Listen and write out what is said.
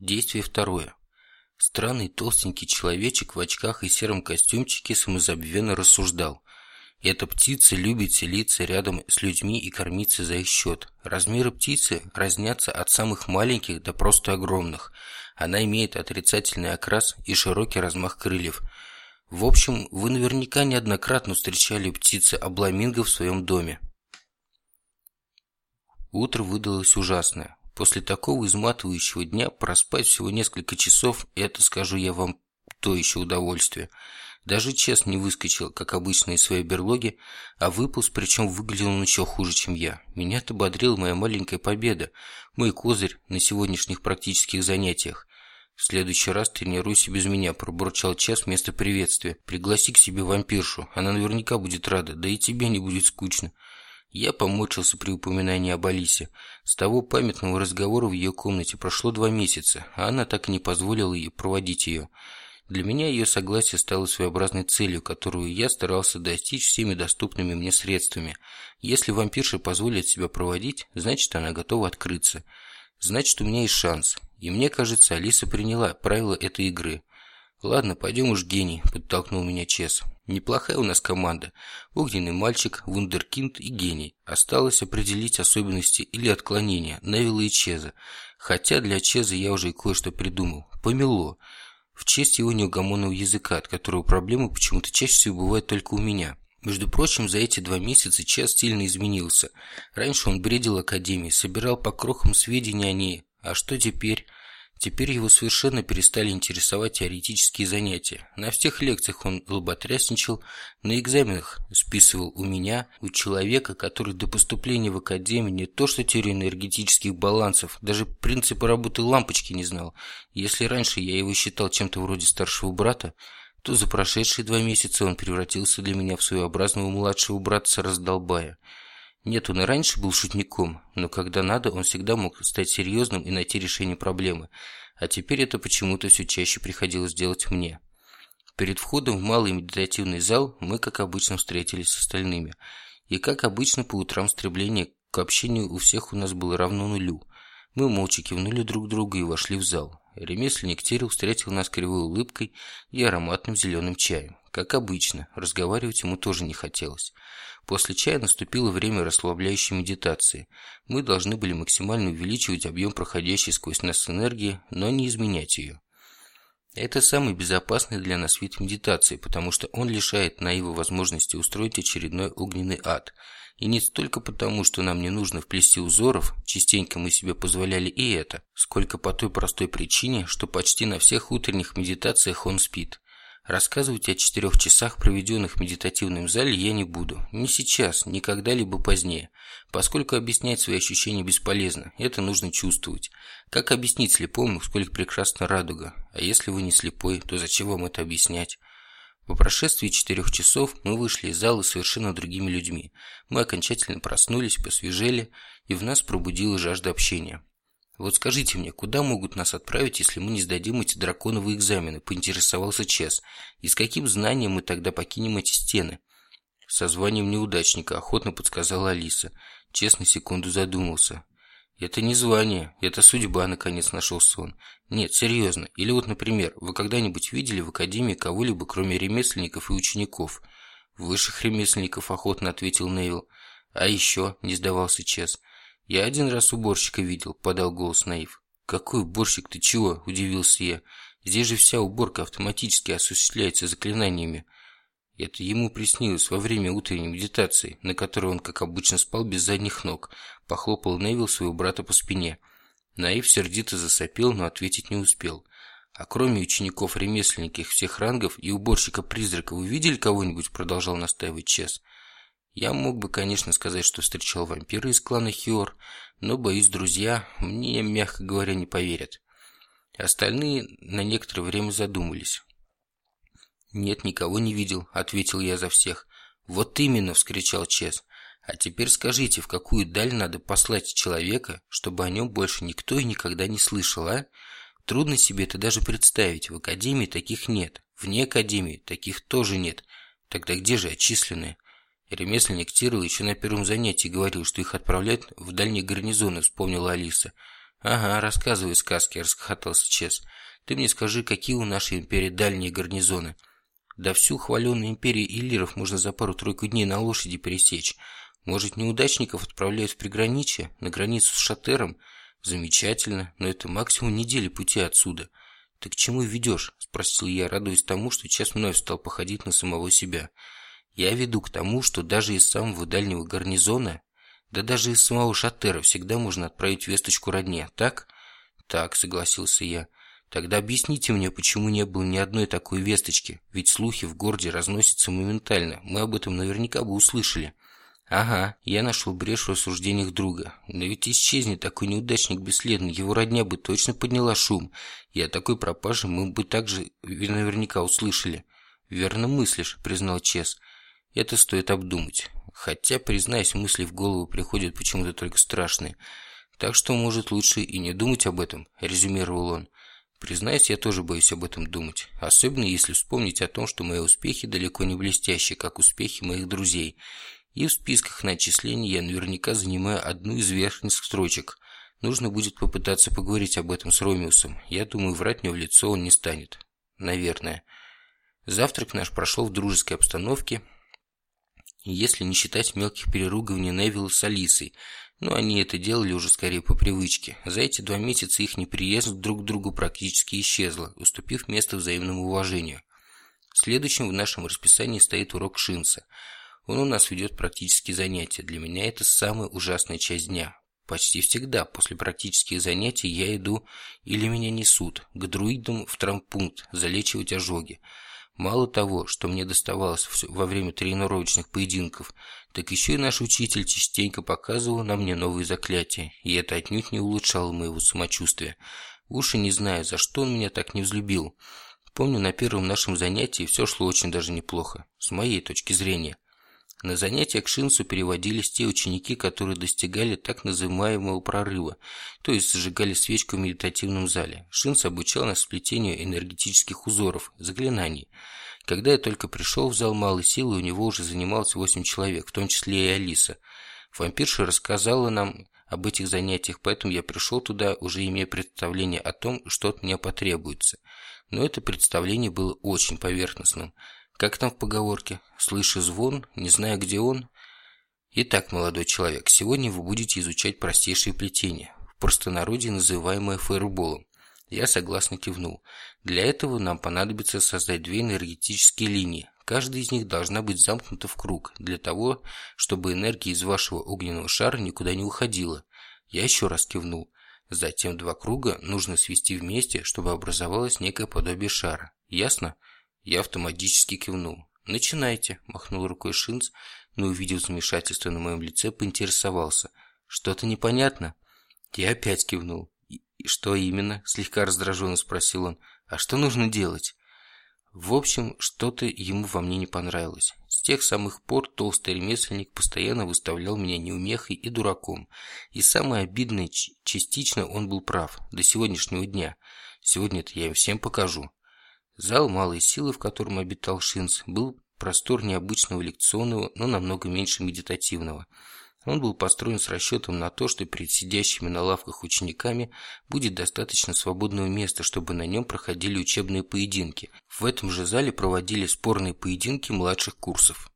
Действие второе. Странный толстенький человечек в очках и сером костюмчике самозабвенно рассуждал. Эта птица любит селиться рядом с людьми и кормиться за их счет. Размеры птицы разнятся от самых маленьких до просто огромных. Она имеет отрицательный окрас и широкий размах крыльев. В общем, вы наверняка неоднократно встречали птицы обламинго в своем доме. Утро выдалось ужасное. После такого изматывающего дня проспать всего несколько часов – это, скажу я вам, то еще удовольствие. Даже Чес не выскочил, как обычно, из своей берлоги, а выполз, причем выглядел он еще хуже, чем я. Меня-то бодрила моя маленькая победа, мой козырь на сегодняшних практических занятиях. В следующий раз тренируйся без меня, пробурчал Чес вместо приветствия. Пригласи к себе вампиршу, она наверняка будет рада, да и тебе не будет скучно. Я поморщился при упоминании об Алисе. С того памятного разговора в ее комнате прошло два месяца, а она так и не позволила ей проводить ее. Для меня ее согласие стало своеобразной целью, которую я старался достичь всеми доступными мне средствами. Если вампирша позволит себя проводить, значит она готова открыться. Значит у меня есть шанс. И мне кажется, Алиса приняла правила этой игры. «Ладно, пойдем уж, гений», – подтолкнул меня Чес. «Неплохая у нас команда. Огненный мальчик, вундеркинд и гений. Осталось определить особенности или отклонения Невилла и Чеза. Хотя для Чеза я уже кое-что придумал. Помело. В честь его неугомонного языка, от которого проблемы почему-то чаще всего бывают только у меня». Между прочим, за эти два месяца Чес сильно изменился. Раньше он бредил Академией, собирал по крохам сведения о ней. А что теперь? Теперь его совершенно перестали интересовать теоретические занятия. На всех лекциях он лоботрясничал, на экзаменах списывал у меня, у человека, который до поступления в академию не то что теорию энергетических балансов, даже принципы работы лампочки не знал. Если раньше я его считал чем-то вроде старшего брата, то за прошедшие два месяца он превратился для меня в своеобразного младшего братца-раздолбая – нет, он и раньше был шутником, но когда надо, он всегда мог стать серьезным и найти решение проблемы. А теперь это почему-то все чаще приходилось делать мне. Перед входом в малый медитативный зал мы, как обычно, встретились с остальными. И, как обычно, по утрам стремление к общению у всех у нас было равно нулю. Мы молча кивнули друг другу и вошли в зал. Ремесленник Терил встретил нас кривой улыбкой и ароматным зеленым чаем. Как обычно, разговаривать ему тоже не хотелось. После чая наступило время расслабляющей медитации. Мы должны были максимально увеличивать объем проходящей сквозь нас энергии, но не изменять ее. Это самый безопасный для нас вид медитации, потому что он лишает Наива возможности устроить очередной огненный ад. И не столько потому, что нам не нужно вплести узоров, частенько мы себе позволяли и это, сколько по той простой причине, что почти на всех утренних медитациях он спит. Рассказывать о четырех часах, проведенных в медитативном зале, я не буду. Ни сейчас, ни когда-либо позднее. Поскольку объяснять свои ощущения бесполезно, это нужно чувствовать. Как объяснить слепому, сколько прекрасна радуга? А если вы не слепой, то зачем вам это объяснять? По прошествии четырех часов мы вышли из зала совершенно другими людьми. Мы окончательно проснулись, посвежели, и в нас пробудила жажда общения. «Вот скажите мне, куда могут нас отправить, если мы не сдадим эти драконовые экзамены?» – поинтересовался Чес. «И с каким знанием мы тогда покинем эти стены?» «Со званием неудачника», – охотно подсказала Алиса. Чес на секунду задумался. «Это не звание, это судьба», – наконец нашелся он. «Нет, серьезно. Или вот, например, вы когда-нибудь видели в Академии кого-либо, кроме ремесленников и учеников?» «Высших ремесленников», – охотно ответил Нейл. «А еще?» – не сдавался Чес. «Я один раз уборщика видел», – подал голос Наив. «Какой уборщик? Ты чего?» – удивился я. «Здесь же вся уборка автоматически осуществляется заклинаниями». Это ему приснилось во время утренней медитации, на которой он, как обычно, спал без задних ног. Похлопал Невил своего брата по спине. Наив сердито засопел, но ответить не успел. «А кроме учеников ремесленников всех рангов и уборщика-призрака, вы видели кого-нибудь?» Продолжал настаивать Чес. Я мог бы, конечно, сказать, что встречал вампира из клана Хиор, но, боюсь, друзья мне, мягко говоря, не поверят. Остальные на некоторое время задумались. «Нет, никого не видел», — ответил я за всех. «Вот именно!» — вскричал Чес. «А теперь скажите, в какую даль надо послать человека, чтобы о нем больше никто и никогда не слышал, а? Трудно себе это даже представить. В Академии таких нет. Вне Академии таких тоже нет. Тогда где же отчисленные?» Ремесленник Тирл еще на первом занятии говорил, что их отправляют в дальние гарнизоны, вспомнила Алиса. «Ага, рассказывай сказки», – расхохотался Чес. «Ты мне скажи, какие у нашей империи дальние гарнизоны?» «Да всю хваленную империю Иллиров можно за пару-тройку дней на лошади пересечь. Может, неудачников отправляют в приграничье, на границу с Шатером? Замечательно, но это максимум недели пути отсюда. Ты к чему ведешь? Спросил я, радуясь тому, что час вновь стал походить на самого себя. Я веду к тому, что даже из самого дальнего гарнизона, да даже из самого Шатера всегда можно отправить весточку родне, так? Так, согласился я. Тогда объясните мне, почему не было ни одной такой весточки, ведь слухи в городе разносятся моментально, мы об этом наверняка бы услышали. Ага, я нашел брешь в рассуждениях друга. Но ведь исчезнет такой неудачник бесследно, его родня бы точно подняла шум, и о такой пропаже мы бы также наверняка услышали. Верно мыслишь, признал Чес. Это стоит обдумать. Хотя, признаюсь, мысли в голову приходят почему-то только страшные. Так что, может, лучше и не думать об этом, резюмировал он. Признаюсь, я тоже боюсь об этом думать. Особенно если вспомнить о том, что мои успехи далеко не блестящие, как успехи моих друзей. И в списках на я наверняка занимаю одну из верхних строчек. Нужно будет попытаться поговорить об этом с Ромеусом. Я думаю, врать мне в лицо он не станет. Наверное. Завтрак наш прошел в дружеской обстановке, если не считать мелких переругиваний Невилла с Алисой, но они это делали уже скорее по привычке. За эти два месяца их неприязнь друг к другу практически исчезла, уступив место взаимному уважению. Следующим в нашем расписании стоит урок Шинса – он у нас ведет практические занятия. Для меня это самая ужасная часть дня. Почти всегда после практических занятий я иду или меня несут к друидам в травмпункт залечивать ожоги. Мало того, что мне доставалось во время тренировочных поединков, так еще и наш учитель частенько показывал на мне новые заклятия, и это отнюдь не улучшало моего самочувствия. Уж и не знаю, за что он меня так не взлюбил. Помню, на первом нашем занятии все шло очень даже неплохо, с моей точки зрения. На занятия к Шинсу переводились те ученики, которые достигали так называемого прорыва, то есть зажигали свечку в медитативном зале. Шинс обучал нас сплетению энергетических узоров, заклинаний. Когда я только пришел в зал малой силы, у него уже занималось восемь человек, в том числе и Алиса. Вампирша рассказала нам об этих занятиях, поэтому я пришел туда, уже имея представление о том, что от меня потребуется. Но это представление было очень поверхностным – как там в поговорке? Слыша звон, не зная, где он? Итак, молодой человек, сегодня вы будете изучать простейшие плетения, в простонародье называемое фаерболом. Я согласно кивнул. Для этого нам понадобится создать две энергетические линии. Каждая из них должна быть замкнута в круг, для того, чтобы энергия из вашего огненного шара никуда не уходила. Я еще раз кивнул. Затем два круга нужно свести вместе, чтобы образовалось некое подобие шара. Ясно? Я автоматически кивнул. «Начинайте», – махнул рукой Шинц, но, увидев замешательство на моем лице, поинтересовался. «Что-то непонятно?» Я опять кивнул. «И что именно?» – слегка раздраженно спросил он. «А что нужно делать?» В общем, что-то ему во мне не понравилось. С тех самых пор толстый ремесленник постоянно выставлял меня неумехой и дураком. И самое обидное, частично он был прав, до сегодняшнего дня. Сегодня-то я им всем покажу. Зал малой силы, в котором обитал Шинц, был простор необычного лекционного, но намного меньше медитативного. Он был построен с расчетом на то, что перед сидящими на лавках учениками будет достаточно свободного места, чтобы на нем проходили учебные поединки. В этом же зале проводили спорные поединки младших курсов.